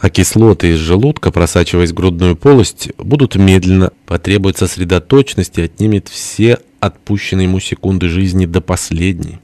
а кислоты из желудка, просачиваясь в грудную полость, будут медленно, потребует сосредоточенности, отнимет все отпущенные ему секунды жизни до последней.